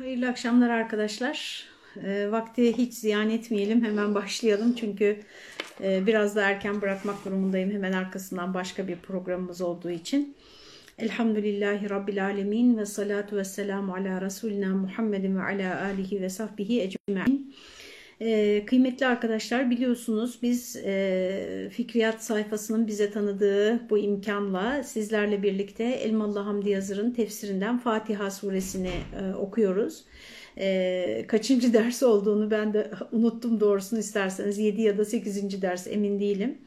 Hayırlı akşamlar arkadaşlar. E, vakti hiç ziyan etmeyelim. Hemen başlayalım. Çünkü e, biraz da erken bırakmak durumundayım. Hemen arkasından başka bir programımız olduğu için. Elhamdülillahi Rabbil Alemin ve salatu ve selamu ala Resulina Muhammedin ve ala alihi ve sahbihi ecma'in. Ee, kıymetli arkadaşlar biliyorsunuz biz e, Fikriyat sayfasının bize tanıdığı bu imkanla sizlerle birlikte Elmalı Hamdi Yazır'ın tefsirinden Fatiha suresini e, okuyoruz. E, kaçıncı ders olduğunu ben de unuttum doğrusunu isterseniz 7 ya da 8. ders emin değilim.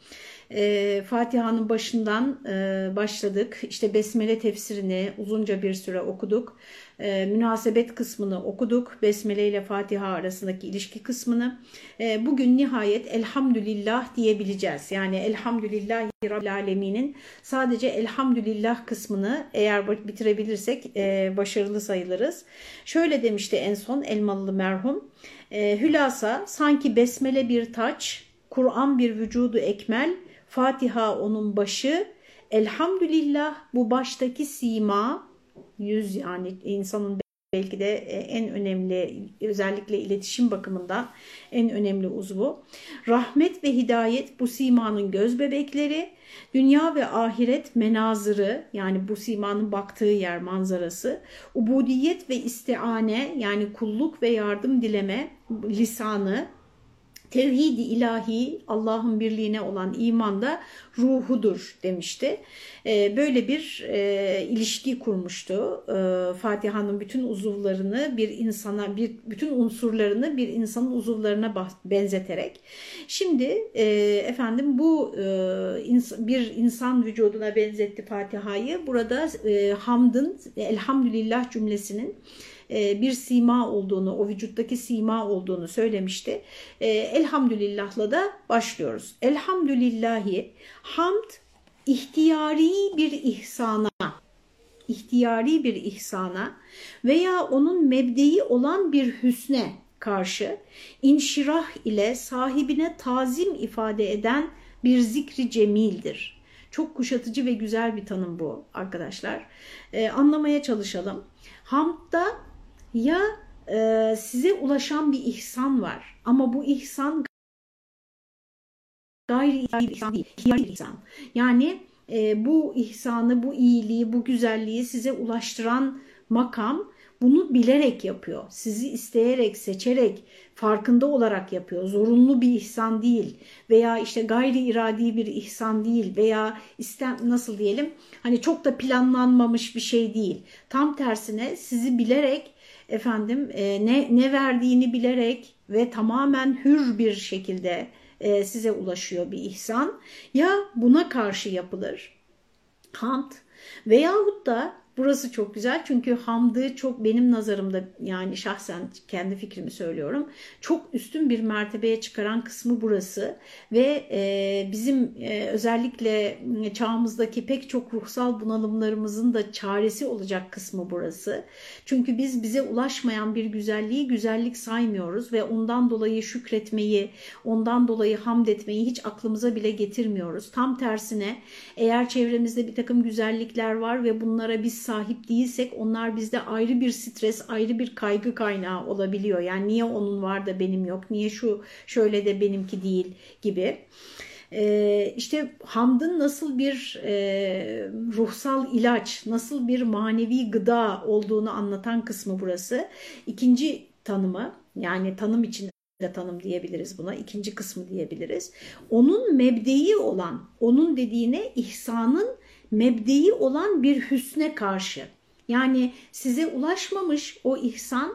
E, Fatiha'nın başından e, başladık. İşte Besmele tefsirini uzunca bir süre okuduk. E, münasebet kısmını okuduk. Besmele ile Fatiha arasındaki ilişki kısmını. E, bugün nihayet elhamdülillah diyebileceğiz. Yani elhamdülillahi Rabbil Alemin'in sadece elhamdülillah kısmını eğer bitirebilirsek e, başarılı sayılırız. Şöyle demişti en son Elmalı merhum. E, hülasa sanki besmele bir taç, Kur'an bir vücudu ekmel, Fatiha onun başı, elhamdülillah bu baştaki sima, yüz yani insanın belki de en önemli özellikle iletişim bakımından en önemli uzvu. Rahmet ve hidayet bu simanın göz bebekleri, dünya ve ahiret menazırı yani bu simanın baktığı yer manzarası, ubudiyet ve istiane yani kulluk ve yardım dileme lisanı, tevhid-i ilahi Allah'ın birliğine olan imanda ruhudur demişti. Böyle bir e, ilişki kurmuştu. E, Fatiha'nın bütün uzuvlarını bir insana, bir, bütün unsurlarını bir insanın uzuvlarına benzeterek. Şimdi e, efendim bu e, bir insan vücuduna benzetti Fatiha'yı. Burada hamdın, elhamdülillah cümlesinin bir sima olduğunu, o vücuttaki sima olduğunu söylemişti. Elhamdülillah'la da başlıyoruz. Elhamdülillahi hamd ihtiyari bir ihsana, ihtiyari bir ihsana veya onun mebdeyi olan bir hüsne karşı inşirah ile sahibine tazim ifade eden bir zikri cemildir. Çok kuşatıcı ve güzel bir tanım bu arkadaşlar. Ee, anlamaya çalışalım. Hamdda ya e, size ulaşan bir ihsan var ama bu ihsan gayri ihsan değil, bir ihsan. Yani e, bu ihsanı, bu iyiliği, bu güzelliği size ulaştıran makam bunu bilerek yapıyor. Sizi isteyerek, seçerek, farkında olarak yapıyor. Zorunlu bir ihsan değil veya işte gayri iradi bir ihsan değil veya istem nasıl diyelim hani çok da planlanmamış bir şey değil. Tam tersine sizi bilerek efendim e, ne, ne verdiğini bilerek ve tamamen hür bir şekilde e, size ulaşıyor bir ihsan. Ya buna karşı yapılır hamd veyahut da Burası çok güzel çünkü hamdı çok benim nazarımda yani şahsen kendi fikrimi söylüyorum. Çok üstün bir mertebeye çıkaran kısmı burası ve e, bizim e, özellikle çağımızdaki pek çok ruhsal bunalımlarımızın da çaresi olacak kısmı burası. Çünkü biz bize ulaşmayan bir güzelliği güzellik saymıyoruz ve ondan dolayı şükretmeyi, ondan dolayı hamd etmeyi hiç aklımıza bile getirmiyoruz. Tam tersine eğer çevremizde bir takım güzellikler var ve bunlara biz sahip değilsek onlar bizde ayrı bir stres, ayrı bir kaygı kaynağı olabiliyor. Yani niye onun var da benim yok, niye şu şöyle de benimki değil gibi. Ee, işte hamdın nasıl bir e, ruhsal ilaç, nasıl bir manevi gıda olduğunu anlatan kısmı burası. İkinci tanımı yani tanım için de tanım diyebiliriz buna. ikinci kısmı diyebiliriz. Onun mebdeyi olan, onun dediğine ihsanın mebdeyi olan bir hüsne karşı. Yani size ulaşmamış o ihsan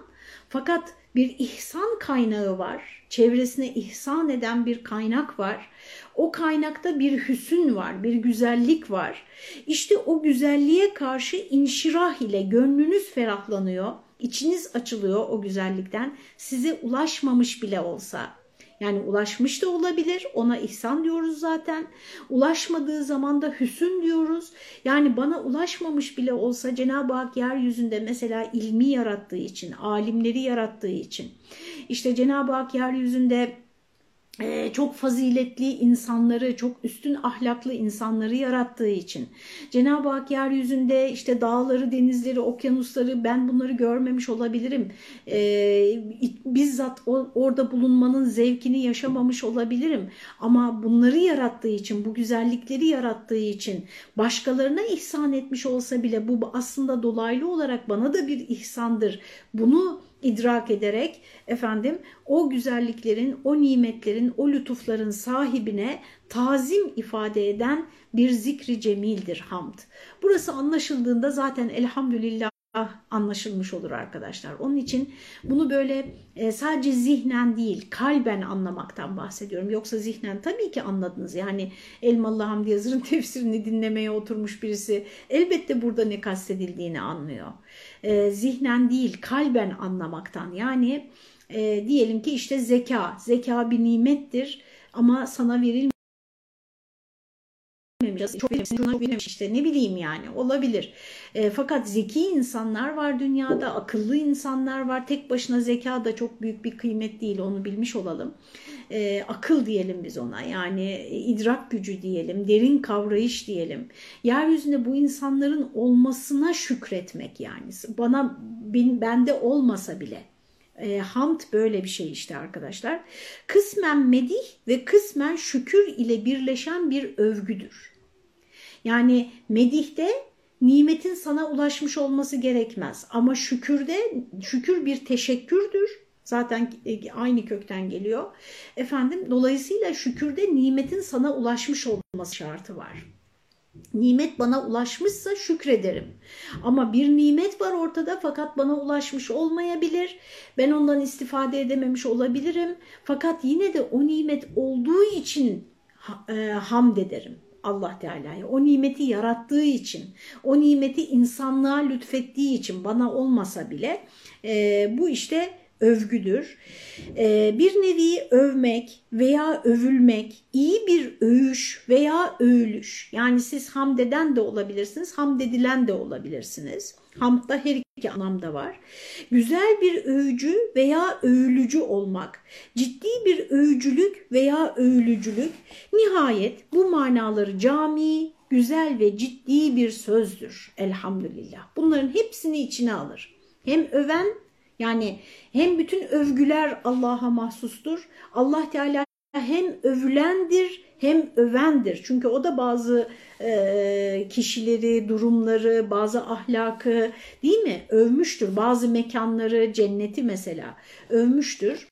fakat bir ihsan kaynağı var. Çevresine ihsan eden bir kaynak var. O kaynakta bir hüsün var, bir güzellik var. İşte o güzelliğe karşı inşirah ile gönlünüz ferahlanıyor, içiniz açılıyor o güzellikten. Size ulaşmamış bile olsa yani ulaşmış da olabilir. Ona ihsan diyoruz zaten. Ulaşmadığı zaman da hüsün diyoruz. Yani bana ulaşmamış bile olsa Cenab-ı Hak yeryüzünde mesela ilmi yarattığı için, alimleri yarattığı için. işte Cenab-ı Hak yeryüzünde ee, çok faziletli insanları, çok üstün ahlaklı insanları yarattığı için. Cenab-ı Hak yeryüzünde işte dağları, denizleri, okyanusları ben bunları görmemiş olabilirim. Ee, bizzat orada bulunmanın zevkini yaşamamış olabilirim. Ama bunları yarattığı için, bu güzellikleri yarattığı için başkalarına ihsan etmiş olsa bile bu aslında dolaylı olarak bana da bir ihsandır. Bunu idrak ederek efendim o güzelliklerin, o nimetlerin, o lütufların sahibine tazim ifade eden bir zikri cemildir hamd. Burası anlaşıldığında zaten elhamdülillah anlaşılmış olur arkadaşlar. Onun için bunu böyle e, sadece zihnen değil kalben anlamaktan bahsediyorum. Yoksa zihnen tabii ki anladınız. Yani Elmalı Hamdi Yazır'ın tefsirini dinlemeye oturmuş birisi elbette burada ne kastedildiğini anlıyor. E, zihnen değil kalben anlamaktan yani e, diyelim ki işte zeka. Zeka bir nimettir ama sana verilmiş verilmemiş, çok verilmemiş, çok verilmemiş işte ne bileyim yani olabilir. E, fakat zeki insanlar var dünyada, akıllı insanlar var. Tek başına zeka da çok büyük bir kıymet değil onu bilmiş olalım. E, akıl diyelim biz ona yani idrak gücü diyelim, derin kavrayış diyelim. Yeryüzünde bu insanların olmasına şükretmek yani bana ben, bende olmasa bile. E, hamd böyle bir şey işte arkadaşlar. Kısmen medih ve kısmen şükür ile birleşen bir övgüdür. Yani medihte nimetin sana ulaşmış olması gerekmez. Ama şükürde şükür bir teşekkürdür. Zaten e, aynı kökten geliyor. Efendim dolayısıyla şükürde nimetin sana ulaşmış olması şartı var. Nimet bana ulaşmışsa şükrederim. Ama bir nimet var ortada fakat bana ulaşmış olmayabilir. Ben ondan istifade edememiş olabilirim. Fakat yine de o nimet olduğu için e, hamd ederim. Allah Teala'ya. O nimeti yarattığı için, o nimeti insanlığa lütfettiği için bana olmasa bile e, bu işte övgüdür. E, bir nevi övmek veya övülmek, iyi bir övüş veya övülüş. Yani siz hamdeden de olabilirsiniz, hamdedilen de olabilirsiniz. Hamdda her iki anlamda var. Güzel bir övücü veya övülücü olmak, ciddi bir övücülük veya övülücülük nihayet bu manaları cami, güzel ve ciddi bir sözdür elhamdülillah. Bunların hepsini içine alır. Hem öven yani hem bütün övgüler Allah'a mahsustur. Allah Teala hem övülendir hem övendir. Çünkü o da bazı e, kişileri, durumları, bazı ahlakı değil mi? Övmüştür. Bazı mekanları, cenneti mesela övmüştür.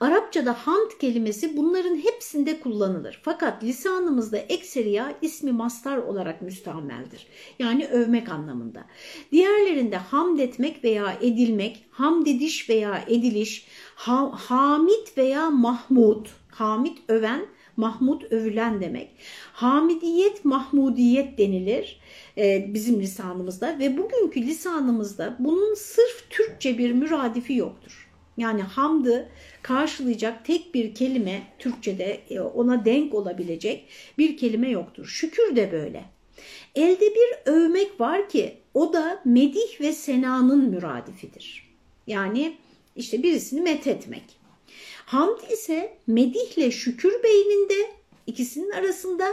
Arapçada hamd kelimesi bunların hepsinde kullanılır. Fakat lisanımızda ekseriya ismi mastar olarak müstameldir. Yani övmek anlamında. Diğerlerinde hamd etmek veya edilmek, hamd ediş veya ediliş, ha hamid veya mahmud, hamid öven, Mahmud övülen demek. Hamidiyet, mahmudiyet denilir e, bizim lisanımızda ve bugünkü lisanımızda bunun sırf Türkçe bir müradifi yoktur. Yani hamdı karşılayacak tek bir kelime Türkçe'de e, ona denk olabilecek bir kelime yoktur. Şükür de böyle. Elde bir övmek var ki o da medih ve senanın müradifidir. Yani işte birisini methetmek. Hamd ise medihle şükür beyninde ikisinin arasında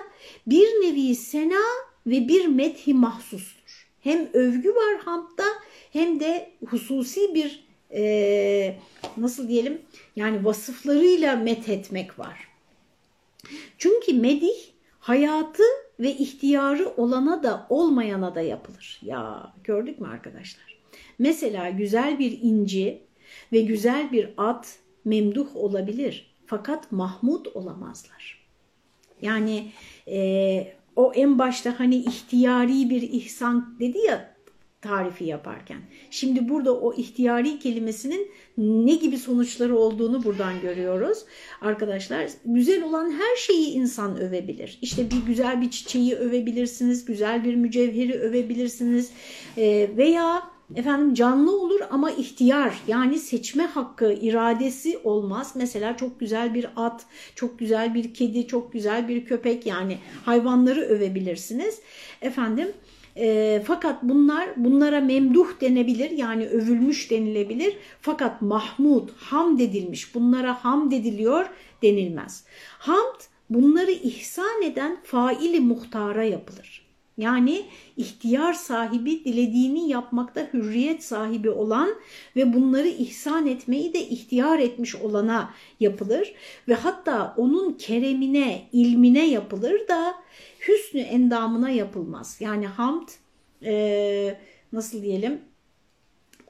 bir nevi sena ve bir methi mahsustur. Hem övgü var hamdda hem de hususi bir e, nasıl diyelim yani vasıflarıyla methetmek var. Çünkü medih hayatı ve ihtiyarı olana da olmayana da yapılır. Ya gördük mü arkadaşlar? Mesela güzel bir inci ve güzel bir at memduh olabilir fakat mahmud olamazlar. Yani e, o en başta hani ihtiyari bir ihsan dedi ya tarifi yaparken. Şimdi burada o ihtiyari kelimesinin ne gibi sonuçları olduğunu buradan görüyoruz. Arkadaşlar güzel olan her şeyi insan övebilir. İşte bir güzel bir çiçeği övebilirsiniz, güzel bir mücevheri övebilirsiniz e, veya efendim canlı olur ama ihtiyar yani seçme hakkı, iradesi olmaz. Mesela çok güzel bir at, çok güzel bir kedi, çok güzel bir köpek yani hayvanları övebilirsiniz. Efendim E, fakat bunlar bunlara memduh denebilir yani övülmüş denilebilir. Fakat mahmud, hamd edilmiş bunlara hamd ediliyor denilmez. Hamd bunları ihsan eden faili muhtara yapılır. Yani ihtiyar sahibi dilediğini yapmakta hürriyet sahibi olan ve bunları ihsan etmeyi de ihtiyar etmiş olana yapılır. Ve hatta onun keremine, ilmine yapılır da hüsnü endamına yapılmaz. Yani hamd e, nasıl diyelim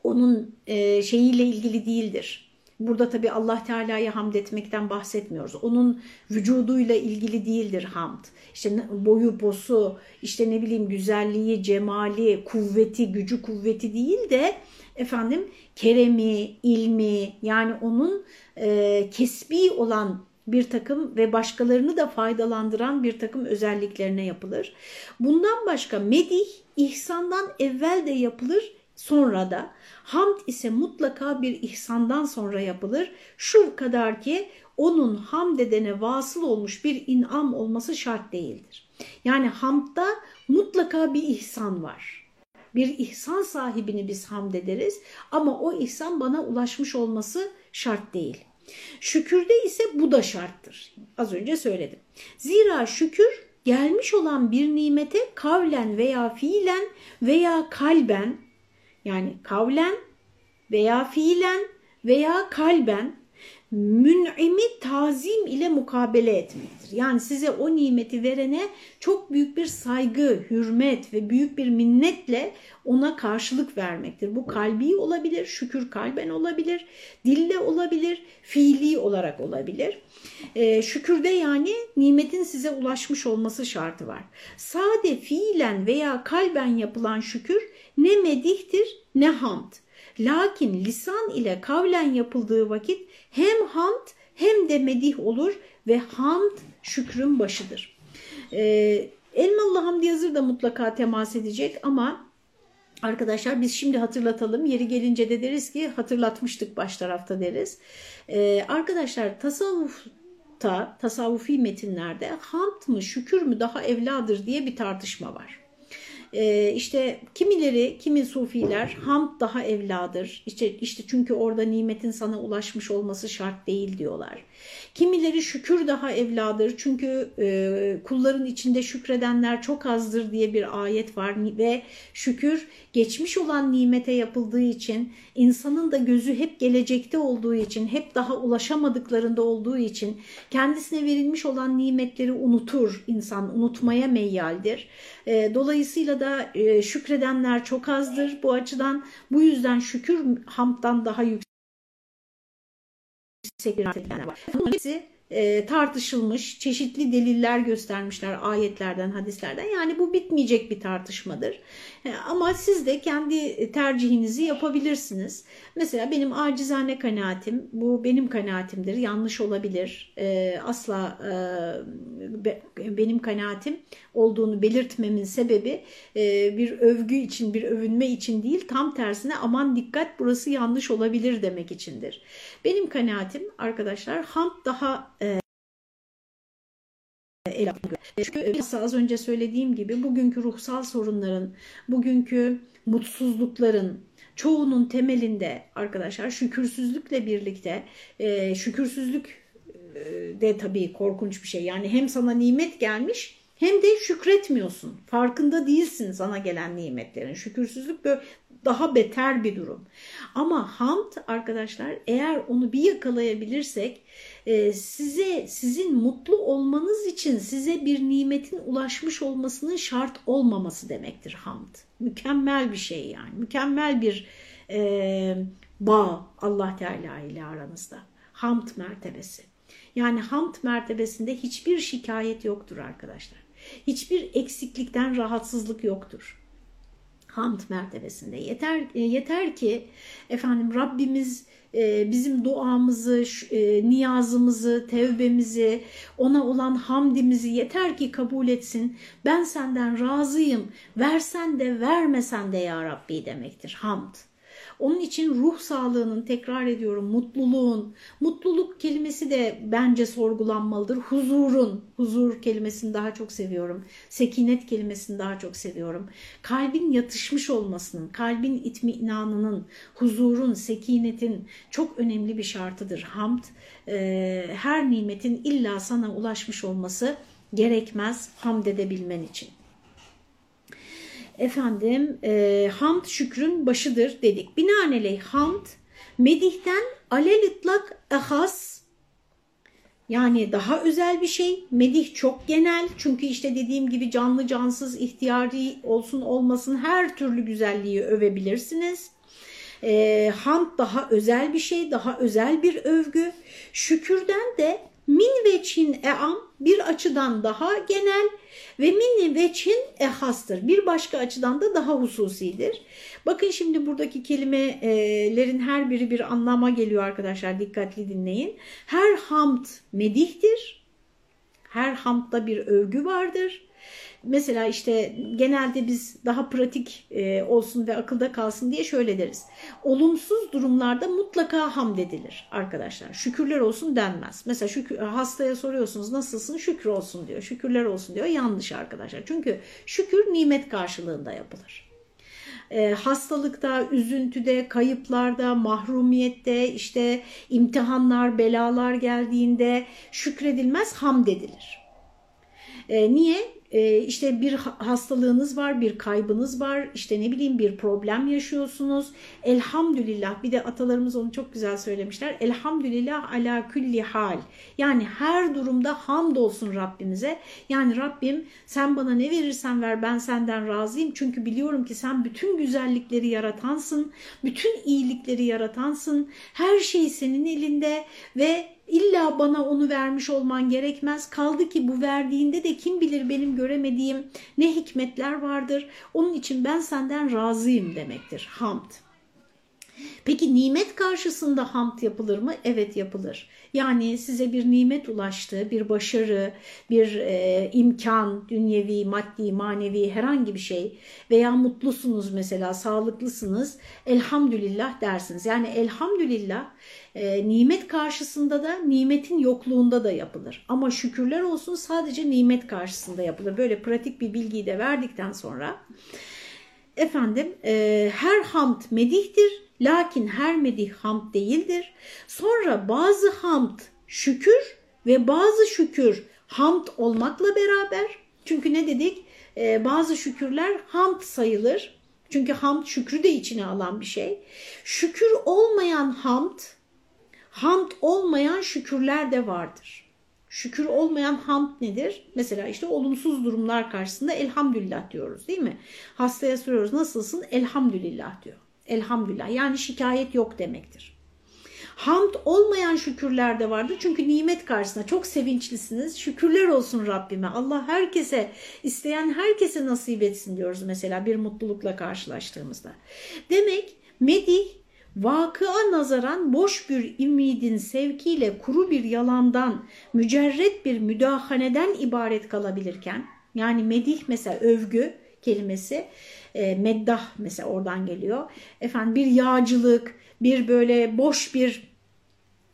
onun e, şeyiyle ilgili değildir. Burada tabi Allah Teala'ya hamd etmekten bahsetmiyoruz. Onun vücuduyla ilgili değildir hamd. İşte boyu, posu, işte ne bileyim güzelliği, cemali, kuvveti, gücü kuvveti değil de efendim keremi, ilmi yani onun e, kesbi olan bir takım ve başkalarını da faydalandıran bir takım özelliklerine yapılır. Bundan başka medih ihsandan evvel de yapılır sonra da hamd ise mutlaka bir ihsandan sonra yapılır. Şu kadar ki onun hamd edene vasıl olmuş bir inam olması şart değildir. Yani hamdda mutlaka bir ihsan var. Bir ihsan sahibini biz hamd ederiz ama o ihsan bana ulaşmış olması şart değil. Şükürde ise bu da şarttır. Az önce söyledim. Zira şükür gelmiş olan bir nimete kavlen veya fiilen veya kalben yani kavlen veya fiilen veya kalben mün'imi tazim ile mukabele etmektir. Yani size o nimeti verene çok büyük bir saygı, hürmet ve büyük bir minnetle ona karşılık vermektir. Bu kalbi olabilir, şükür kalben olabilir, dille olabilir, fiili olarak olabilir. Ee, şükürde yani nimetin size ulaşmış olması şartı var. Sade fiilen veya kalben yapılan şükür ne medihtir ne hamd. Lakin lisan ile kavlen yapıldığı vakit hem hamd hem de medih olur ve hamd şükrün başıdır. Ee, Elmalı Hamdi Yazır da mutlaka temas edecek ama arkadaşlar biz şimdi hatırlatalım. Yeri gelince de deriz ki hatırlatmıştık baş tarafta deriz. Ee, arkadaşlar tasavvufta, tasavvufi metinlerde hamd mı şükür mü daha evladır diye bir tartışma var. Ee, işte kimileri, kimi sufiler hamd daha evladır. İşte, işte çünkü orada nimetin sana ulaşmış olması şart değil diyorlar. Kimileri şükür daha evladır çünkü e, kulların içinde şükredenler çok azdır diye bir ayet var ve şükür geçmiş olan nimete yapıldığı için insanın da gözü hep gelecekte olduğu için hep daha ulaşamadıklarında olduğu için kendisine verilmiş olan nimetleri unutur insan unutmaya meyyaldir. E, dolayısıyla da e, şükredenler çok azdır bu açıdan bu yüzden şükür hamddan daha yüksek var. Hepsi e, tartışılmış, çeşitli deliller göstermişler ayetlerden, hadislerden. Yani bu bitmeyecek bir tartışmadır. E, ama siz de kendi tercihinizi yapabilirsiniz. Mesela benim acizane kanaatim, bu benim kanaatimdir, yanlış olabilir. E, asla be, benim kanaatim olduğunu belirtmemin sebebi bir övgü için, bir övünme için değil, tam tersine aman dikkat burası yanlış olabilir demek içindir. Benim kanaatim arkadaşlar hamd daha e, el Çünkü az önce söylediğim gibi bugünkü ruhsal sorunların, bugünkü mutsuzlukların çoğunun temelinde arkadaşlar şükürsüzlükle birlikte e, şükürsüzlük de tabii korkunç bir şey. Yani hem sana nimet gelmiş hem de şükretmiyorsun. Farkında değilsin sana gelen nimetlerin. Şükürsüzlük böyle daha beter bir durum. Ama hamd arkadaşlar eğer onu bir yakalayabilirsek e, size sizin mutlu olmanız için size bir nimetin ulaşmış olmasının şart olmaması demektir hamd. Mükemmel bir şey yani. Mükemmel bir e, bağ Allah Teala ile aranızda. Hamd mertebesi. Yani hamd mertebesinde hiçbir şikayet yoktur arkadaşlar. Hiçbir eksiklikten rahatsızlık yoktur hamd mertebesinde. Yeter e, yeter ki efendim Rabbimiz e, bizim duamızı, e, niyazımızı, tevbemizi, ona olan hamdimizi yeter ki kabul etsin. Ben senden razıyım. Versen de vermesen de ya Rabbi demektir hamd. Onun için ruh sağlığının tekrar ediyorum mutluluğun, mutluluk kelimesi de bence sorgulanmalıdır. Huzurun, huzur kelimesini daha çok seviyorum. Sekinet kelimesini daha çok seviyorum. Kalbin yatışmış olmasının, kalbin itminanının, huzurun, sekinetin çok önemli bir şartıdır. Hamd, e, her nimetin illa sana ulaşmış olması gerekmez hamd edebilmen için. Efendim e, hamd şükrün başıdır dedik. Binaenaleyh hamd medihten alelitlak ehas yani daha özel bir şey. Medih çok genel çünkü işte dediğim gibi canlı cansız ihtiyari olsun olmasın her türlü güzelliği övebilirsiniz. E, hamd daha özel bir şey, daha özel bir övgü. Şükürden de min veçin eam bir açıdan daha genel ve min veçin ehastır. Bir başka açıdan da daha hususidir. Bakın şimdi buradaki kelimelerin her biri bir anlama geliyor arkadaşlar dikkatli dinleyin. Her hamd medihtir. Her hamdda bir övgü vardır mesela işte genelde biz daha pratik e, olsun ve akılda kalsın diye şöyle deriz. Olumsuz durumlarda mutlaka hamd edilir arkadaşlar. Şükürler olsun denmez. Mesela şükür, hastaya soruyorsunuz nasılsın şükür olsun diyor. Şükürler olsun diyor. Yanlış arkadaşlar. Çünkü şükür nimet karşılığında yapılır. E, hastalıkta, üzüntüde, kayıplarda, mahrumiyette, işte imtihanlar, belalar geldiğinde şükredilmez, hamd edilir. E, niye? Ee, işte bir hastalığınız var, bir kaybınız var, işte ne bileyim bir problem yaşıyorsunuz. Elhamdülillah bir de atalarımız onu çok güzel söylemişler. Elhamdülillah ala külli hal. Yani her durumda hamdolsun Rabbimize. Yani Rabbim sen bana ne verirsen ver ben senden razıyım. Çünkü biliyorum ki sen bütün güzellikleri yaratansın, bütün iyilikleri yaratansın. Her şey senin elinde ve İlla bana onu vermiş olman gerekmez. Kaldı ki bu verdiğinde de kim bilir benim göremediğim ne hikmetler vardır. Onun için ben senden razıyım demektir hamd. Peki nimet karşısında hamd yapılır mı? Evet yapılır. Yani size bir nimet ulaştı, bir başarı, bir e, imkan, dünyevi, maddi, manevi herhangi bir şey veya mutlusunuz mesela, sağlıklısınız, elhamdülillah dersiniz. Yani elhamdülillah e, nimet karşısında da nimetin yokluğunda da yapılır. Ama şükürler olsun sadece nimet karşısında yapılır. Böyle pratik bir bilgiyi de verdikten sonra efendim e, her hamd medihtir Lakin her medih hamd değildir. Sonra bazı hamd şükür ve bazı şükür hamd olmakla beraber. Çünkü ne dedik? Ee, bazı şükürler hamd sayılır. Çünkü hamd şükrü de içine alan bir şey. Şükür olmayan hamd, hamd olmayan şükürler de vardır. Şükür olmayan hamd nedir? Mesela işte olumsuz durumlar karşısında elhamdülillah diyoruz değil mi? Hastaya soruyoruz nasılsın? Elhamdülillah diyor. Elhamdülillah yani şikayet yok demektir. Hamd olmayan şükürler de vardır. Çünkü nimet karşısında çok sevinçlisiniz. Şükürler olsun Rabbime. Allah herkese, isteyen herkese nasip etsin diyoruz mesela bir mutlulukla karşılaştığımızda. Demek medih vakıa nazaran boş bir ümidin sevkiyle kuru bir yalandan, mücerret bir müdahaneden ibaret kalabilirken, yani medih mesela övgü kelimesi, e, meddah mesela oradan geliyor. Efendim bir yağcılık, bir böyle boş bir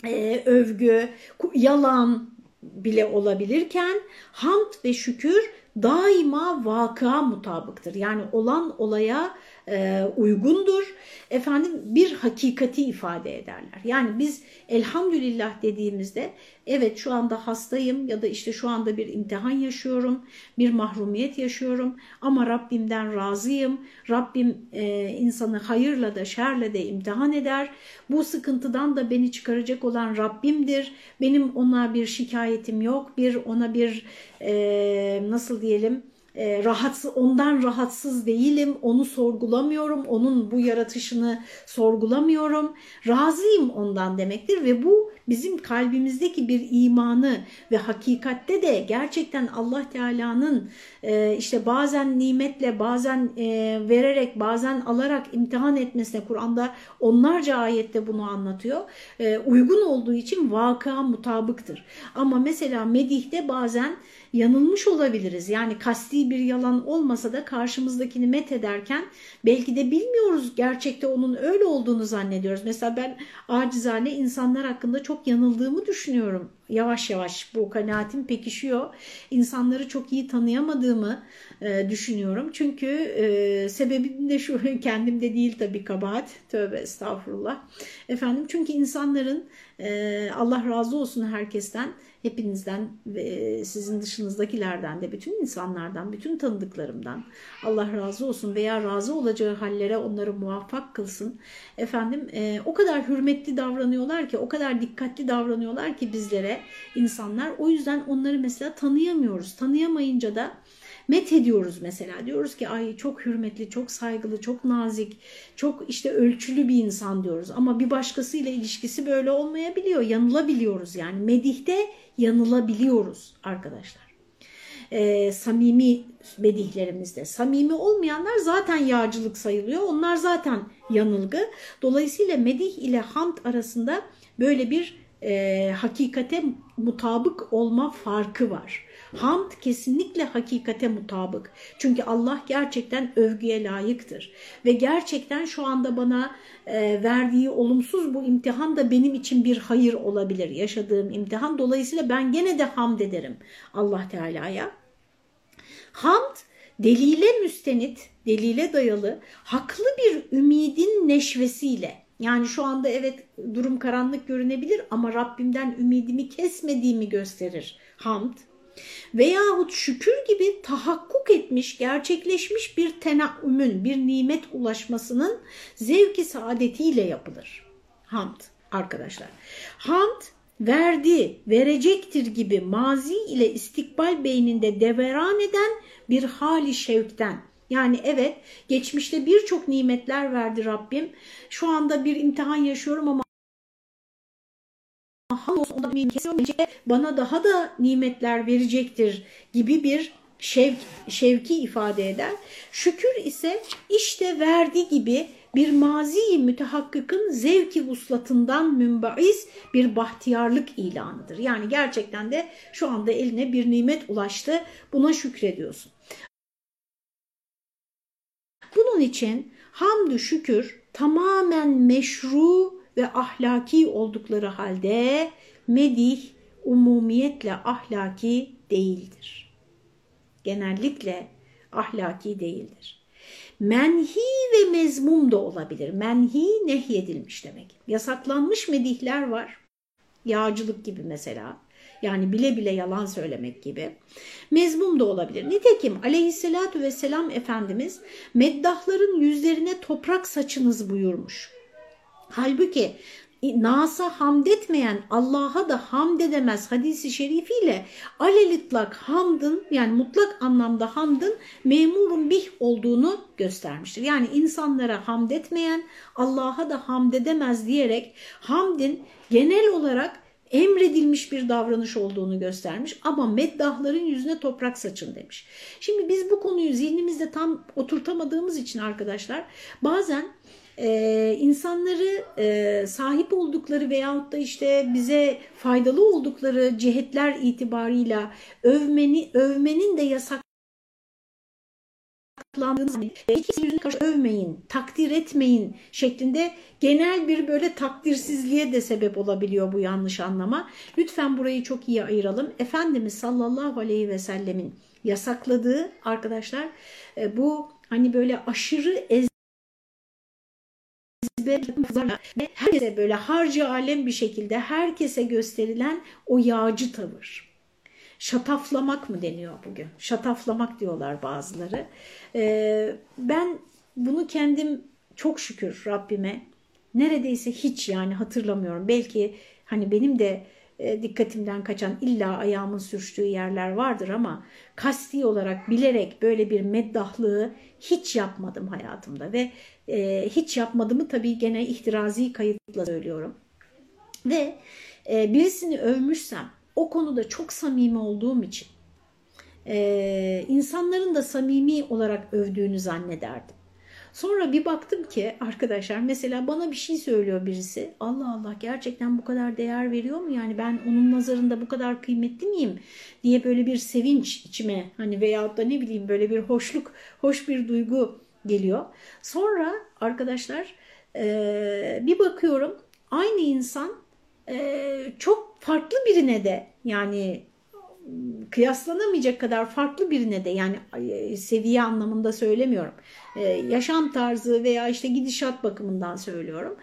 e, övgü, yalan bile olabilirken hamd ve şükür daima vakıa mutabıktır. Yani olan olaya e, uygundur. Efendim bir hakikati ifade ederler. Yani biz elhamdülillah dediğimizde evet şu anda hastayım ya da işte şu anda bir imtihan yaşıyorum, bir mahrumiyet yaşıyorum ama Rabbimden razıyım. Rabbim e, insanı hayırla da şerle de imtihan eder. Bu sıkıntıdan da beni çıkaracak olan Rabbimdir. Benim ona bir şikayetim yok, bir ona bir e, nasıl diyelim e, rahatsız, ondan rahatsız değilim, onu sorgulamıyorum, onun bu yaratışını sorgulamıyorum, razıyım ondan demektir ve bu bizim kalbimizdeki bir imanı ve hakikatte de gerçekten Allah Teala'nın e, işte bazen nimetle, bazen e, vererek, bazen alarak imtihan etmesine Kur'an'da onlarca ayette bunu anlatıyor. E, uygun olduğu için vakıa mutabıktır. Ama mesela medihte bazen yanılmış olabiliriz. Yani kasti bir yalan olmasa da karşımızdakini met ederken belki de bilmiyoruz gerçekte onun öyle olduğunu zannediyoruz. Mesela ben acizane insanlar hakkında çok yanıldığımı düşünüyorum. Yavaş yavaş bu kanaatim pekişiyor. İnsanları çok iyi tanıyamadığımı e, düşünüyorum. Çünkü e, sebebim de şu kendimde değil tabii kabahat. Tövbe estağfurullah. Efendim çünkü insanların e, Allah razı olsun herkesten hepinizden ve sizin dışınızdakilerden de bütün insanlardan, bütün tanıdıklarımdan Allah razı olsun veya razı olacağı hallere onları muvaffak kılsın. Efendim e, o kadar hürmetli davranıyorlar ki, o kadar dikkatli davranıyorlar ki bizlere insanlar. O yüzden onları mesela tanıyamıyoruz. Tanıyamayınca da met ediyoruz mesela. Diyoruz ki ay çok hürmetli, çok saygılı, çok nazik, çok işte ölçülü bir insan diyoruz. Ama bir başkasıyla ilişkisi böyle olmayabiliyor. Yanılabiliyoruz yani. Medihte yanılabiliyoruz arkadaşlar. Ee, samimi medihlerimizde. Samimi olmayanlar zaten yağcılık sayılıyor. Onlar zaten yanılgı. Dolayısıyla medih ile hamd arasında böyle bir e, hakikate mutabık olma farkı var. Hamd kesinlikle hakikate mutabık. Çünkü Allah gerçekten övgüye layıktır. Ve gerçekten şu anda bana e, verdiği olumsuz bu imtihan da benim için bir hayır olabilir. Yaşadığım imtihan. Dolayısıyla ben gene de hamd ederim Allah Teala'ya. Hamd delile müstenit, delile dayalı, haklı bir ümidin neşvesiyle yani şu anda evet durum karanlık görünebilir ama Rabbimden ümidimi kesmediğimi gösterir hamd. Veyahut şükür gibi tahakkuk etmiş, gerçekleşmiş bir tenaümün, bir nimet ulaşmasının zevki saadetiyle yapılır. Hamd arkadaşlar. Hamd verdi, verecektir gibi mazi ile istikbal beyninde deveran eden bir hali şevkten. Yani evet geçmişte birçok nimetler verdi Rabbim. Şu anda bir imtihan yaşıyorum ama hamdolsun bana daha da nimetler verecektir gibi bir şevk, şevki ifade eder. Şükür ise işte verdi gibi bir mazi mütehakkikın zevki vuslatından mümbaiz bir bahtiyarlık ilanıdır. Yani gerçekten de şu anda eline bir nimet ulaştı buna şükrediyorsun. Bunun için hamdü şükür tamamen meşru ve ahlaki oldukları halde medih umumiyetle ahlaki değildir. Genellikle ahlaki değildir. Menhi ve mezmum da olabilir. Menhi nehyedilmiş demek. Yasaklanmış medihler var. Yağcılık gibi mesela. Yani bile bile yalan söylemek gibi. Mezmum da olabilir. Nitekim aleyhissalatü vesselam Efendimiz meddahların yüzlerine toprak saçınız buyurmuş. Halbuki Nas'a hamd etmeyen Allah'a da hamd edemez hadisi şerifiyle alelitlak hamdın yani mutlak anlamda hamdın memurun bih olduğunu göstermiştir. Yani insanlara hamd etmeyen Allah'a da hamd edemez diyerek hamdin genel olarak emredilmiş bir davranış olduğunu göstermiş ama meddahların yüzüne toprak saçın demiş. Şimdi biz bu konuyu zihnimizde tam oturtamadığımız için arkadaşlar bazen e, insanları e, sahip oldukları veyahut da işte bize faydalı oldukları cihetler itibarıyla övmeni, övmenin de yasak yüzüne karşı övmeyin, takdir etmeyin şeklinde genel bir böyle takdirsizliğe de sebep olabiliyor bu yanlış anlama. Lütfen burayı çok iyi ayıralım. Efendimiz sallallahu aleyhi ve sellemin yasakladığı arkadaşlar e, bu hani böyle aşırı ez ve herkese böyle harcı alem bir şekilde herkese gösterilen o yağcı tavır. Şataflamak mı deniyor bugün? Şataflamak diyorlar bazıları. Ee, ben bunu kendim çok şükür Rabbime neredeyse hiç yani hatırlamıyorum. Belki hani benim de e, dikkatimden kaçan illa ayağımın sürçtüğü yerler vardır ama kasti olarak bilerek böyle bir meddahlığı hiç yapmadım hayatımda ve e, hiç yapmadığımı tabii gene ihtirazi kayıtla söylüyorum. Ve e, birisini övmüşsem o konuda çok samimi olduğum için e, insanların da samimi olarak övdüğünü zannederdim. Sonra bir baktım ki arkadaşlar mesela bana bir şey söylüyor birisi. Allah Allah gerçekten bu kadar değer veriyor mu? Yani ben onun nazarında bu kadar kıymetli miyim? diye böyle bir sevinç içime hani veyahut da ne bileyim böyle bir hoşluk, hoş bir duygu geliyor. Sonra arkadaşlar bir bakıyorum aynı insan çok farklı birine de yani kıyaslanamayacak kadar farklı birine de yani seviye anlamında söylemiyorum. yaşam tarzı veya işte gidişat bakımından söylüyorum.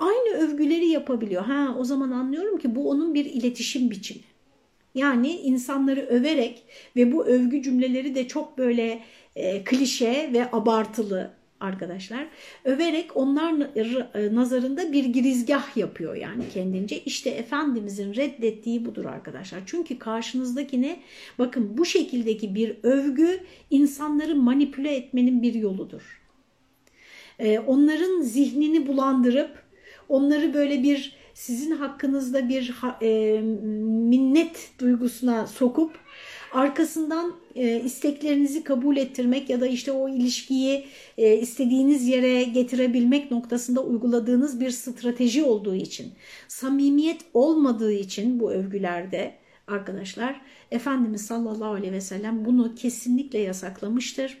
aynı övgüleri yapabiliyor. Ha o zaman anlıyorum ki bu onun bir iletişim biçimi. Yani insanları överek ve bu övgü cümleleri de çok böyle e, klişe ve abartılı arkadaşlar. Överek onlar nazarında bir girizgah yapıyor yani kendince. İşte Efendimizin reddettiği budur arkadaşlar. Çünkü karşınızdakine bakın bu şekildeki bir övgü insanları manipüle etmenin bir yoludur. Ee, onların zihnini bulandırıp onları böyle bir sizin hakkınızda bir e, minnet duygusuna sokup arkasından e, isteklerinizi kabul ettirmek ya da işte o ilişkiyi e, istediğiniz yere getirebilmek noktasında uyguladığınız bir strateji olduğu için, samimiyet olmadığı için bu övgülerde arkadaşlar Efendimiz sallallahu aleyhi ve sellem bunu kesinlikle yasaklamıştır.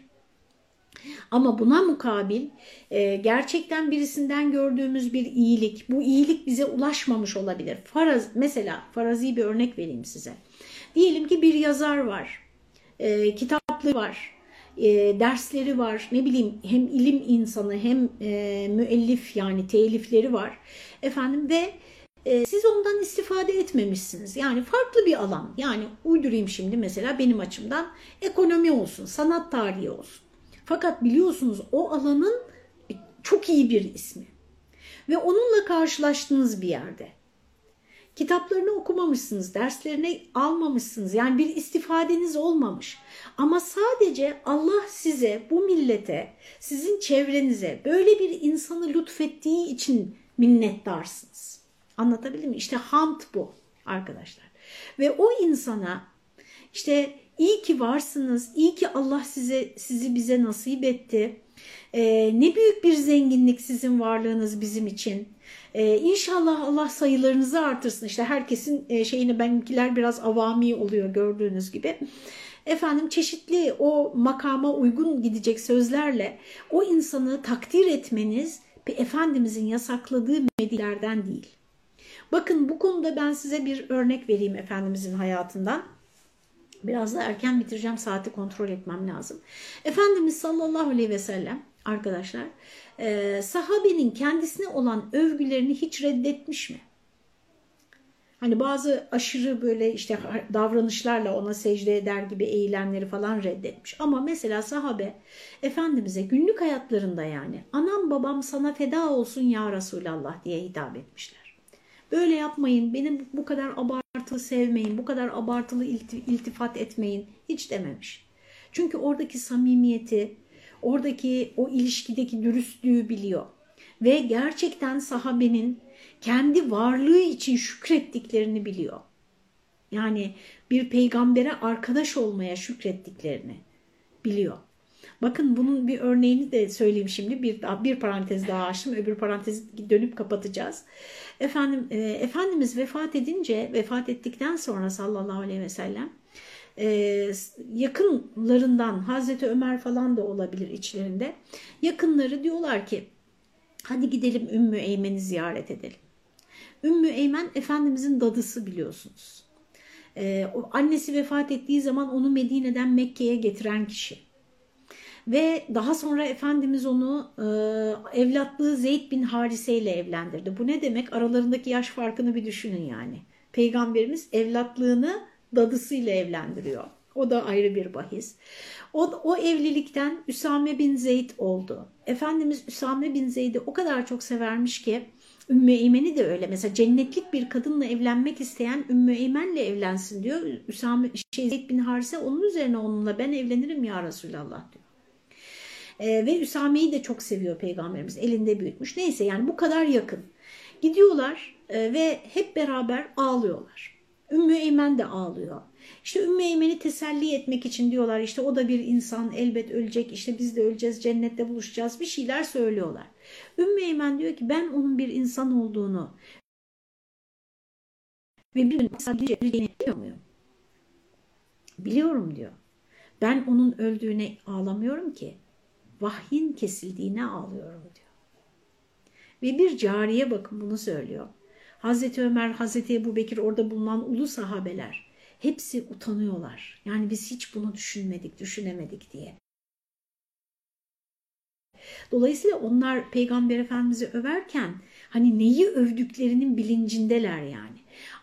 Ama buna mukabil e, gerçekten birisinden gördüğümüz bir iyilik, bu iyilik bize ulaşmamış olabilir. Faraz, mesela farazi bir örnek vereyim size. Diyelim ki bir yazar var, e, kitapları var, e, dersleri var, ne bileyim hem ilim insanı hem e, müellif yani telifleri var. Efendim ve e, siz ondan istifade etmemişsiniz. Yani farklı bir alan. Yani uydurayım şimdi mesela benim açımdan ekonomi olsun, sanat tarihi olsun. Fakat biliyorsunuz o alanın çok iyi bir ismi. Ve onunla karşılaştığınız bir yerde. Kitaplarını okumamışsınız, derslerini almamışsınız. Yani bir istifadeniz olmamış. Ama sadece Allah size, bu millete, sizin çevrenize böyle bir insanı lütfettiği için minnettarsınız. Anlatabildim mi? İşte hamd bu arkadaşlar. Ve o insana işte iyi ki varsınız, iyi ki Allah size sizi bize nasip etti. Ee, ne büyük bir zenginlik sizin varlığınız bizim için. Ee, inşallah Allah sayılarınızı artırsın. İşte herkesin e, şeyini benimkiler biraz avami oluyor gördüğünüz gibi. Efendim çeşitli o makama uygun gidecek sözlerle o insanı takdir etmeniz Efendimizin yasakladığı medilerden değil. Bakın bu konuda ben size bir örnek vereyim Efendimizin hayatından. Biraz da erken bitireceğim saati kontrol etmem lazım. Efendimiz sallallahu aleyhi ve sellem arkadaşlar e, sahabenin kendisine olan övgülerini hiç reddetmiş mi? Hani bazı aşırı böyle işte davranışlarla ona secde eder gibi eylemleri falan reddetmiş. Ama mesela sahabe Efendimiz'e günlük hayatlarında yani anam babam sana feda olsun ya Resulallah diye hitap etmişler. Böyle yapmayın, beni bu kadar abartılı sevmeyin, bu kadar abartılı iltifat etmeyin hiç dememiş. Çünkü oradaki samimiyeti, oradaki o ilişkideki dürüstlüğü biliyor. Ve gerçekten sahabenin kendi varlığı için şükrettiklerini biliyor. Yani bir peygambere arkadaş olmaya şükrettiklerini biliyor. Bakın bunun bir örneğini de söyleyeyim şimdi. Bir, bir parantez daha açtım. Öbür parantezi dönüp kapatacağız. Efendim, e, Efendimiz vefat edince, vefat ettikten sonra sallallahu aleyhi ve sellem e, yakınlarından Hazreti Ömer falan da olabilir içlerinde. Yakınları diyorlar ki hadi gidelim Ümmü Eymen'i ziyaret edelim. Ümmü Eymen Efendimizin dadısı biliyorsunuz. Ee, annesi vefat ettiği zaman onu Medine'den Mekke'ye getiren kişi. Ve daha sonra Efendimiz onu e, evlatlığı Zeyd bin Harise ile evlendirdi. Bu ne demek? Aralarındaki yaş farkını bir düşünün yani. Peygamberimiz evlatlığını dadısıyla evlendiriyor. O da ayrı bir bahis. O, o evlilikten Üsame bin Zeyd oldu. Efendimiz Üsame bin Zeyd'i o kadar çok severmiş ki Ümmü Eymen'i de öyle. Mesela cennetlik bir kadınla evlenmek isteyen Ümmü Eymen'le evlensin diyor. Üsame, şey, Zeyd bin Harise onun üzerine onunla ben evlenirim ya Resulallah diyor. E, ve Üsame'yi de çok seviyor peygamberimiz. Elinde büyütmüş. Neyse yani bu kadar yakın. Gidiyorlar e, ve hep beraber ağlıyorlar. Ümmü Eymen de ağlıyor. İşte Ümmü Eymen'i teselli etmek için diyorlar işte o da bir insan elbet ölecek işte biz de öleceğiz cennette buluşacağız bir şeyler söylüyorlar. Ümmü Eymen diyor ki ben onun bir insan olduğunu ve bir gün sadece biliyor muyum? Biliyorum diyor. Ben onun öldüğüne ağlamıyorum ki. Vahyin kesildiğine ağlıyorum diyor. Ve bir cariye bakın bunu söylüyor. Hazreti Ömer, Hazreti Ebu Bekir orada bulunan ulu sahabeler hepsi utanıyorlar. Yani biz hiç bunu düşünmedik, düşünemedik diye. Dolayısıyla onlar Peygamber Efendimiz'i överken hani neyi övdüklerinin bilincindeler yani.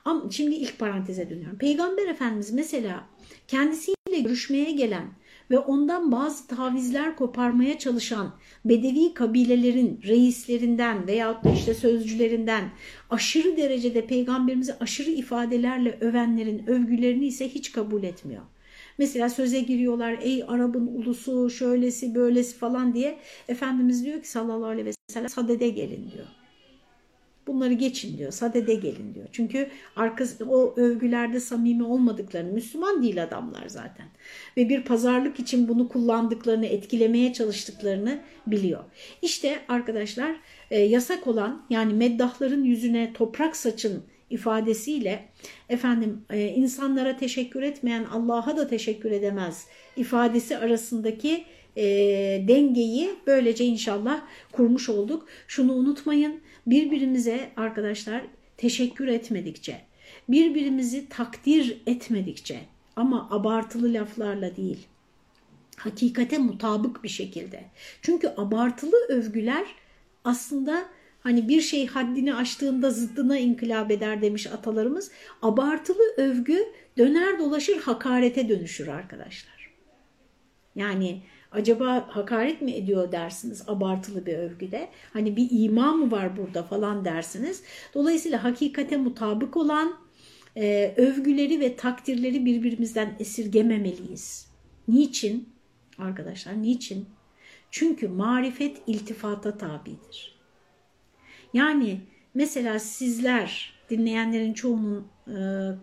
Ama şimdi ilk paranteze dönüyorum. Peygamber Efendimiz mesela kendisiyle görüşmeye gelen ve ondan bazı tavizler koparmaya çalışan Bedevi kabilelerin reislerinden veyahut da işte sözcülerinden aşırı derecede peygamberimizi aşırı ifadelerle övenlerin övgülerini ise hiç kabul etmiyor. Mesela söze giriyorlar ey Arap'ın ulusu şöylesi böylesi falan diye Efendimiz diyor ki sallallahu aleyhi ve sellem sadede gelin diyor. Bunları geçin diyor. Sadede gelin diyor. Çünkü arkası, o övgülerde samimi olmadıklarını, Müslüman değil adamlar zaten. Ve bir pazarlık için bunu kullandıklarını, etkilemeye çalıştıklarını biliyor. İşte arkadaşlar e, yasak olan yani meddahların yüzüne toprak saçın ifadesiyle efendim e, insanlara teşekkür etmeyen Allah'a da teşekkür edemez ifadesi arasındaki e, dengeyi böylece inşallah kurmuş olduk. Şunu unutmayın birbirimize arkadaşlar teşekkür etmedikçe, birbirimizi takdir etmedikçe ama abartılı laflarla değil, hakikate mutabık bir şekilde. Çünkü abartılı övgüler aslında hani bir şey haddini aştığında zıddına inkılap eder demiş atalarımız. Abartılı övgü döner dolaşır hakarete dönüşür arkadaşlar. Yani acaba hakaret mi ediyor dersiniz abartılı bir övgüde? Hani bir ima mı var burada falan dersiniz. Dolayısıyla hakikate mutabık olan e, övgüleri ve takdirleri birbirimizden esirgememeliyiz. Niçin? Arkadaşlar niçin? Çünkü marifet iltifata tabidir. Yani mesela sizler dinleyenlerin çoğunun e,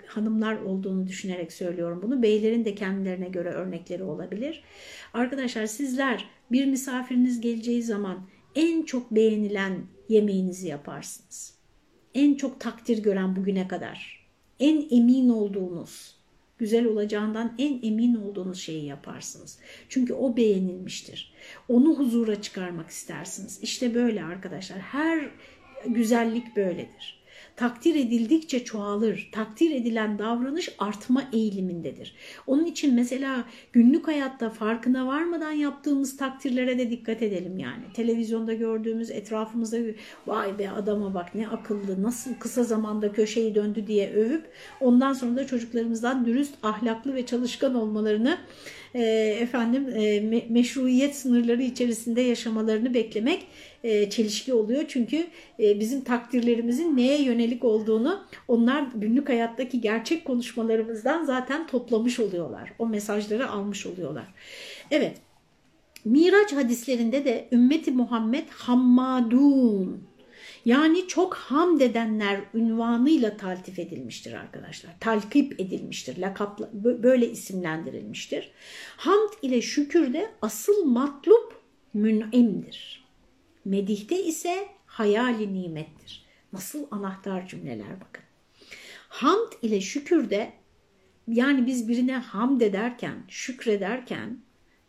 hanımlar olduğunu düşünerek söylüyorum bunu. Beylerin de kendilerine göre örnekleri olabilir. Arkadaşlar sizler bir misafiriniz geleceği zaman en çok beğenilen yemeğinizi yaparsınız. En çok takdir gören bugüne kadar. En emin olduğunuz, güzel olacağından en emin olduğunuz şeyi yaparsınız. Çünkü o beğenilmiştir. Onu huzura çıkarmak istersiniz. İşte böyle arkadaşlar. Her güzellik böyledir takdir edildikçe çoğalır. Takdir edilen davranış artma eğilimindedir. Onun için mesela günlük hayatta farkına varmadan yaptığımız takdirlere de dikkat edelim yani. Televizyonda gördüğümüz etrafımızda vay be adama bak ne akıllı nasıl kısa zamanda köşeyi döndü diye övüp ondan sonra da çocuklarımızdan dürüst, ahlaklı ve çalışkan olmalarını e, efendim e, meşruiyet sınırları içerisinde yaşamalarını beklemek e, çelişki oluyor. Çünkü bizim takdirlerimizin neye yönelik olduğunu onlar günlük hayattaki gerçek konuşmalarımızdan zaten toplamış oluyorlar. O mesajları almış oluyorlar. Evet. Miraç hadislerinde de ümmeti Muhammed hammadun yani çok hamd edenler ünvanıyla taltif edilmiştir arkadaşlar. Talkip edilmiştir. Lakapla, böyle isimlendirilmiştir. Hamd ile şükür de asıl matlup mün'imdir. Medihte ise hayali nimettir. Nasıl anahtar cümleler bakın. Hamd ile şükür de yani biz birine hamd ederken, şükrederken,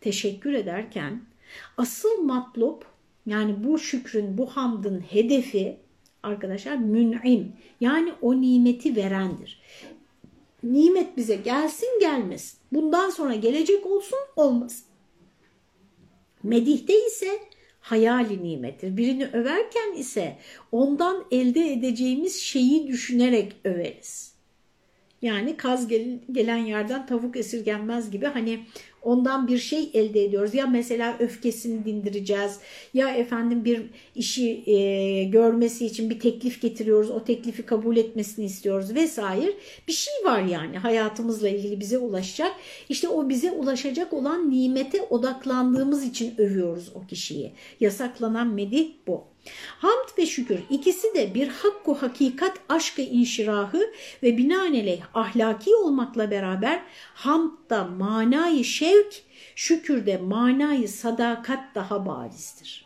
teşekkür ederken asıl matlup yani bu şükrün, bu hamdın hedefi arkadaşlar mün'im yani o nimeti verendir. Nimet bize gelsin gelmesin. Bundan sonra gelecek olsun olmasın. Medihte ise hayali nimettir. Birini överken ise ondan elde edeceğimiz şeyi düşünerek överiz. Yani kaz gelen yerden tavuk esirgenmez gibi hani ondan bir şey elde ediyoruz. Ya mesela öfkesini dindireceğiz ya efendim bir işi e, görmesi için bir teklif getiriyoruz. O teklifi kabul etmesini istiyoruz vesaire. Bir şey var yani hayatımızla ilgili bize ulaşacak. İşte o bize ulaşacak olan nimete odaklandığımız için övüyoruz o kişiyi. Yasaklanan medih bu. Hamd ve şükür ikisi de bir hakku hakikat aşkı inşirahı ve binaenaleyh ahlaki olmakla beraber hamdda manayı şevk, şükürde manayı sadakat daha barizdir.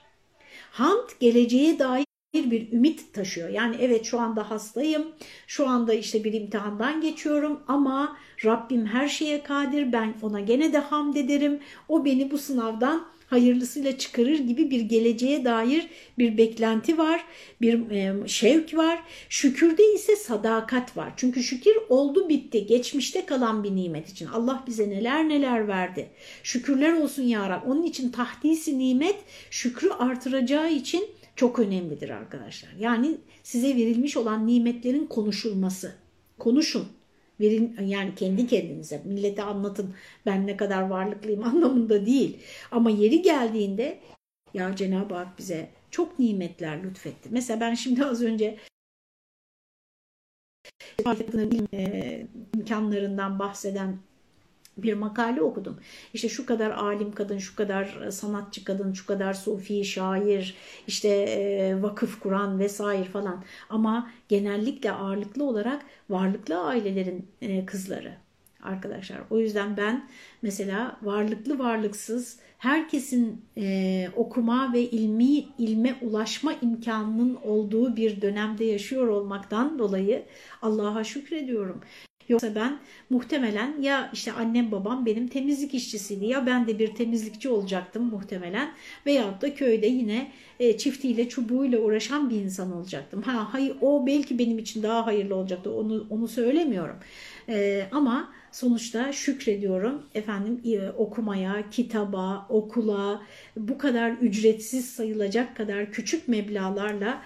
Hamd geleceğe dair bir ümit taşıyor. Yani evet şu anda hastayım, şu anda işte bir imtihandan geçiyorum ama Rabbim her şeye kadir, ben ona gene de hamd ederim. O beni bu sınavdan hayırlısıyla çıkarır gibi bir geleceğe dair bir beklenti var, bir e, şevk var. Şükürde ise sadakat var. Çünkü şükür oldu bitti, geçmişte kalan bir nimet için. Allah bize neler neler verdi. Şükürler olsun ya Rab. Onun için tahdisi nimet şükrü artıracağı için çok önemlidir arkadaşlar. Yani size verilmiş olan nimetlerin konuşulması. Konuşun verin yani kendi kendinize millete anlatın ben ne kadar varlıklıyım anlamında değil. Ama yeri geldiğinde ya Cenab-ı Hak bize çok nimetler lütfetti. Mesela ben şimdi az önce imkanlarından bahseden bir makale okudum. İşte şu kadar alim kadın, şu kadar e, sanatçı kadın, şu kadar sufi, şair, işte e, vakıf kuran vesaire falan. Ama genellikle ağırlıklı olarak varlıklı ailelerin e, kızları arkadaşlar. O yüzden ben mesela varlıklı varlıksız herkesin okuma ve ilmi ilme ulaşma imkanının olduğu bir dönemde yaşıyor olmaktan dolayı Allah'a şükrediyorum. Yoksa ben muhtemelen ya işte annem babam benim temizlik işçisiydi ya ben de bir temizlikçi olacaktım muhtemelen veyahut da köyde yine e, çiftiyle çubuğuyla uğraşan bir insan olacaktım. Ha, hayır, o belki benim için daha hayırlı olacaktı onu, onu söylemiyorum e, ama sonuçta şükrediyorum efendim e, okumaya, kitaba, okula bu kadar ücretsiz sayılacak kadar küçük meblalarla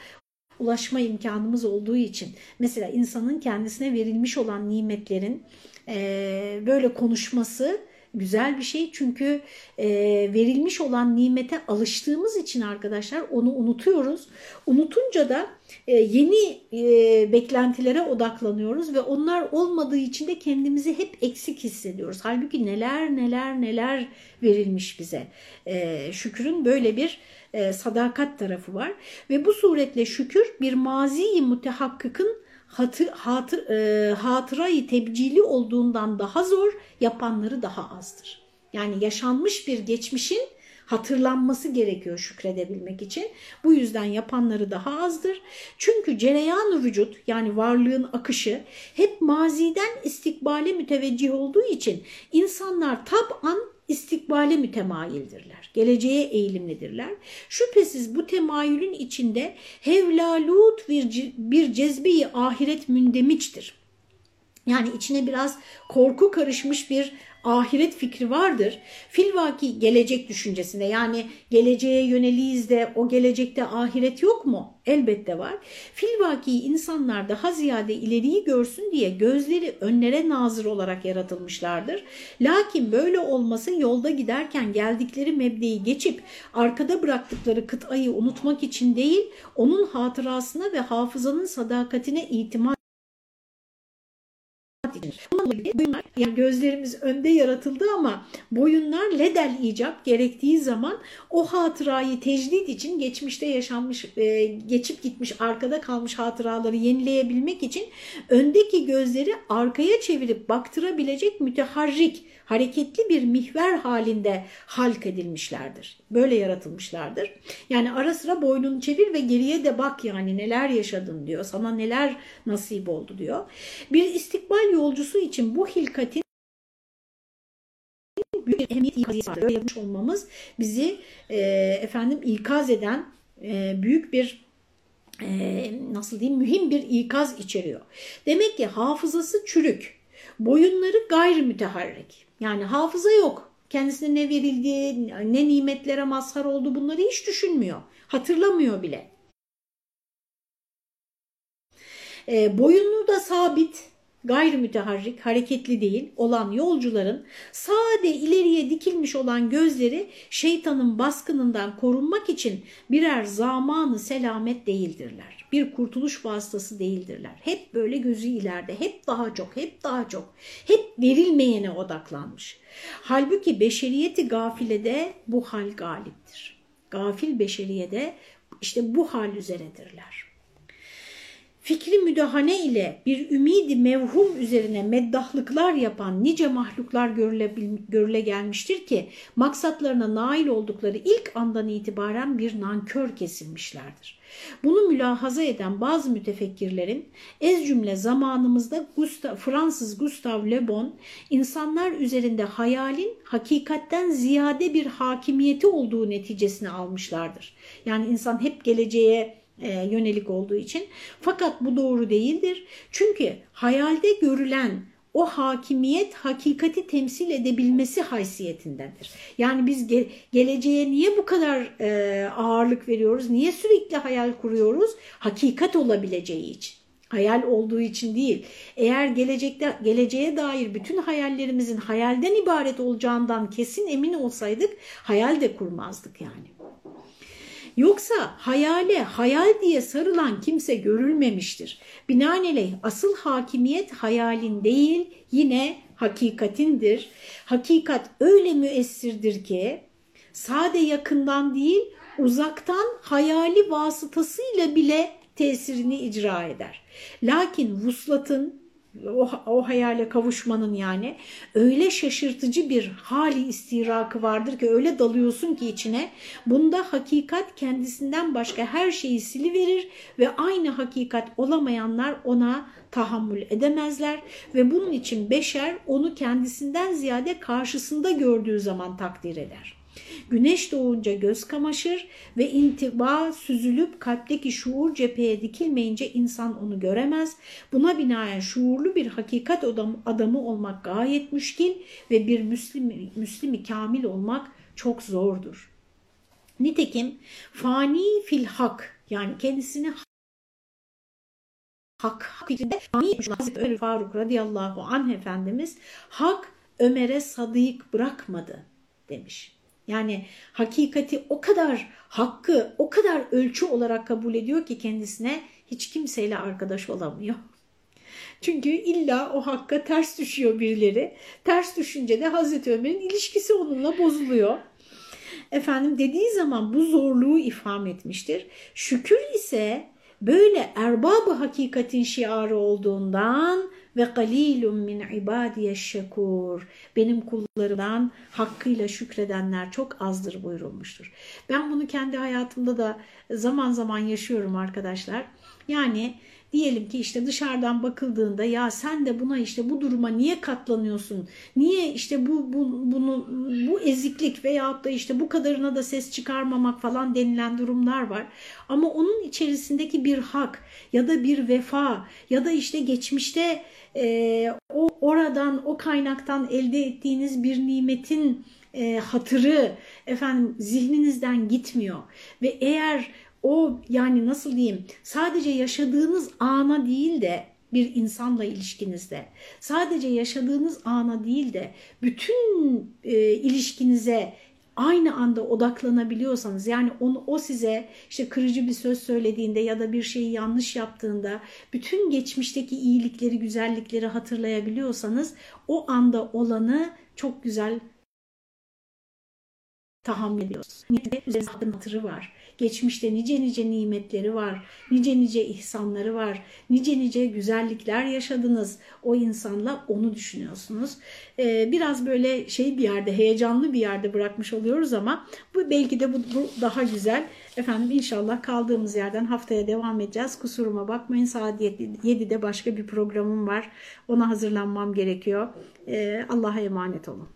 ulaşma imkanımız olduğu için. Mesela insanın kendisine verilmiş olan nimetlerin e, böyle konuşması güzel bir şey çünkü e, verilmiş olan nimete alıştığımız için arkadaşlar onu unutuyoruz. Unutunca da e, yeni e, beklentilere odaklanıyoruz ve onlar olmadığı için de kendimizi hep eksik hissediyoruz. Halbuki neler neler neler verilmiş bize. E, şükrün böyle bir e, sadakat tarafı var ve bu suretle şükür bir mazi mutehakkıkın hatı, hatı, e, hatırayı tebcili olduğundan daha zor, yapanları daha azdır. Yani yaşanmış bir geçmişin hatırlanması gerekiyor şükredebilmek için. Bu yüzden yapanları daha azdır. Çünkü cereyan vücut yani varlığın akışı hep maziden istikbale müteveccih olduğu için insanlar tab'an istikbale mütemayildirler. Geleceğe eğilimlidirler. Şüphesiz bu temayülün içinde hevlalut bir, cezbeyi ahiret mündemiçtir. Yani içine biraz korku karışmış bir ahiret fikri vardır. Filvaki gelecek düşüncesinde yani geleceğe yöneliyiz de o gelecekte ahiret yok mu? Elbette var. Filvaki insanlar daha ziyade ileriyi görsün diye gözleri önlere nazır olarak yaratılmışlardır. Lakin böyle olması yolda giderken geldikleri mebdeyi geçip arkada bıraktıkları kıtayı unutmak için değil, onun hatırasına ve hafızanın sadakatine itimat boyunlar yani gözlerimiz önde yaratıldı ama boyunlar ledel icap gerektiği zaman o hatırayı tecdit için geçmişte yaşanmış, e, geçip gitmiş, arkada kalmış hatıraları yenileyebilmek için öndeki gözleri arkaya çevirip baktırabilecek müteharrik, hareketli bir mihver halinde halk edilmişlerdir. Böyle yaratılmışlardır. Yani ara sıra boynunu çevir ve geriye de bak yani neler yaşadın diyor. Sana neler nasip oldu diyor. Bir istikbal yolcusu için bu hilkatin büyük bir ehemmiyet ikazı var. Böyle yapmış olmamız bizi e, efendim ikaz eden e, büyük bir e, nasıl diyeyim mühim bir ikaz içeriyor. Demek ki hafızası çürük, boyunları gayri müteharrik. Yani hafıza yok. Kendisine ne verildi, ne nimetlere mazhar oldu bunları hiç düşünmüyor. Hatırlamıyor bile. E, boyunlu da sabit, gayri müteharrik, hareketli değil olan yolcuların sade ileriye dikilmiş olan gözleri şeytanın baskınından korunmak için birer zamanı selamet değildirler. Bir kurtuluş vasıtası değildirler. Hep böyle gözü ileride, hep daha çok, hep daha çok, hep verilmeyene odaklanmış. Halbuki beşeriyeti gafilede bu hal galiptir. Gafil beşeriyede işte bu hal üzeredirler. Fikri müdahane ile bir ümidi mevhum üzerine meddahlıklar yapan nice mahluklar görüle, görüle gelmiştir ki maksatlarına nail oldukları ilk andan itibaren bir nankör kesilmişlerdir. Bunu mülahaza eden bazı mütefekkirlerin ez cümle zamanımızda Gustav, Fransız Gustave Le Bon insanlar üzerinde hayalin hakikatten ziyade bir hakimiyeti olduğu neticesini almışlardır. Yani insan hep geleceğe e, yönelik olduğu için. Fakat bu doğru değildir. Çünkü hayalde görülen o hakimiyet hakikati temsil edebilmesi haysiyetindendir. Yani biz ge geleceğe niye bu kadar e, ağırlık veriyoruz? Niye sürekli hayal kuruyoruz? Hakikat olabileceği için. Hayal olduğu için değil. Eğer gelecekte geleceğe dair bütün hayallerimizin hayalden ibaret olacağından kesin emin olsaydık hayal de kurmazdık yani. Yoksa hayale hayal diye sarılan kimse görülmemiştir. Binaenaleyh asıl hakimiyet hayalin değil yine hakikatindir. Hakikat öyle müessirdir ki sade yakından değil uzaktan hayali vasıtasıyla bile tesirini icra eder. Lakin vuslatın o, o hayale kavuşmanın yani öyle şaşırtıcı bir hali istirakı vardır ki öyle dalıyorsun ki içine bunda hakikat kendisinden başka her şeyi siliverir ve aynı hakikat olamayanlar ona tahammül edemezler ve bunun için beşer onu kendisinden ziyade karşısında gördüğü zaman takdir eder. Güneş doğunca göz kamaşır ve intiba süzülüp kalpteki şuur cepheye dikilmeyince insan onu göremez. Buna binaen şuurlu bir hakikat adamı olmak gayet müşkil ve bir müslim, müslimi kamil olmak çok zordur. Nitekim fani fil hak yani kendisini hak fikrinde Hazreti Ömer Faruk radıyallahu anh Efendimiz hak Ömer'e sadık bırakmadı demiş. Yani hakikati o kadar hakkı o kadar ölçü olarak kabul ediyor ki kendisine hiç kimseyle arkadaş olamıyor. Çünkü illa o hakka ters düşüyor birileri. Ters düşünce de Hazreti Ömer'in ilişkisi onunla bozuluyor. Efendim dediği zaman bu zorluğu ifham etmiştir. Şükür ise böyle erbabı hakikatin şiarı olduğundan ve galilun min ibadiye şekur. Benim kullarımdan hakkıyla şükredenler çok azdır buyurulmuştur. Ben bunu kendi hayatımda da zaman zaman yaşıyorum arkadaşlar. Yani diyelim ki işte dışarıdan bakıldığında ya sen de buna işte bu duruma niye katlanıyorsun? Niye işte bu, bu bunu bu eziklik veyahut da işte bu kadarına da ses çıkarmamak falan denilen durumlar var. Ama onun içerisindeki bir hak ya da bir vefa ya da işte geçmişte e, o oradan o kaynaktan elde ettiğiniz bir nimetin e, hatırı efendim zihninizden gitmiyor ve eğer o yani nasıl diyeyim sadece yaşadığınız ana değil de bir insanla ilişkinizde sadece yaşadığınız ana değil de bütün e, ilişkinize aynı anda odaklanabiliyorsanız yani onu, o size işte kırıcı bir söz söylediğinde ya da bir şeyi yanlış yaptığında bütün geçmişteki iyilikleri, güzellikleri hatırlayabiliyorsanız o anda olanı çok güzel tahammül ediyoruz. Üzerinde hatırı var. Geçmişte nice nice nimetleri var, nice nice ihsanları var, nice nice güzellikler yaşadınız. O insanla onu düşünüyorsunuz. Ee, biraz böyle şey bir yerde, heyecanlı bir yerde bırakmış oluyoruz ama bu belki de bu, bu daha güzel. Efendim inşallah kaldığımız yerden haftaya devam edeceğiz. Kusuruma bakmayın saat 7'de başka bir programım var. Ona hazırlanmam gerekiyor. Ee, Allah'a emanet olun.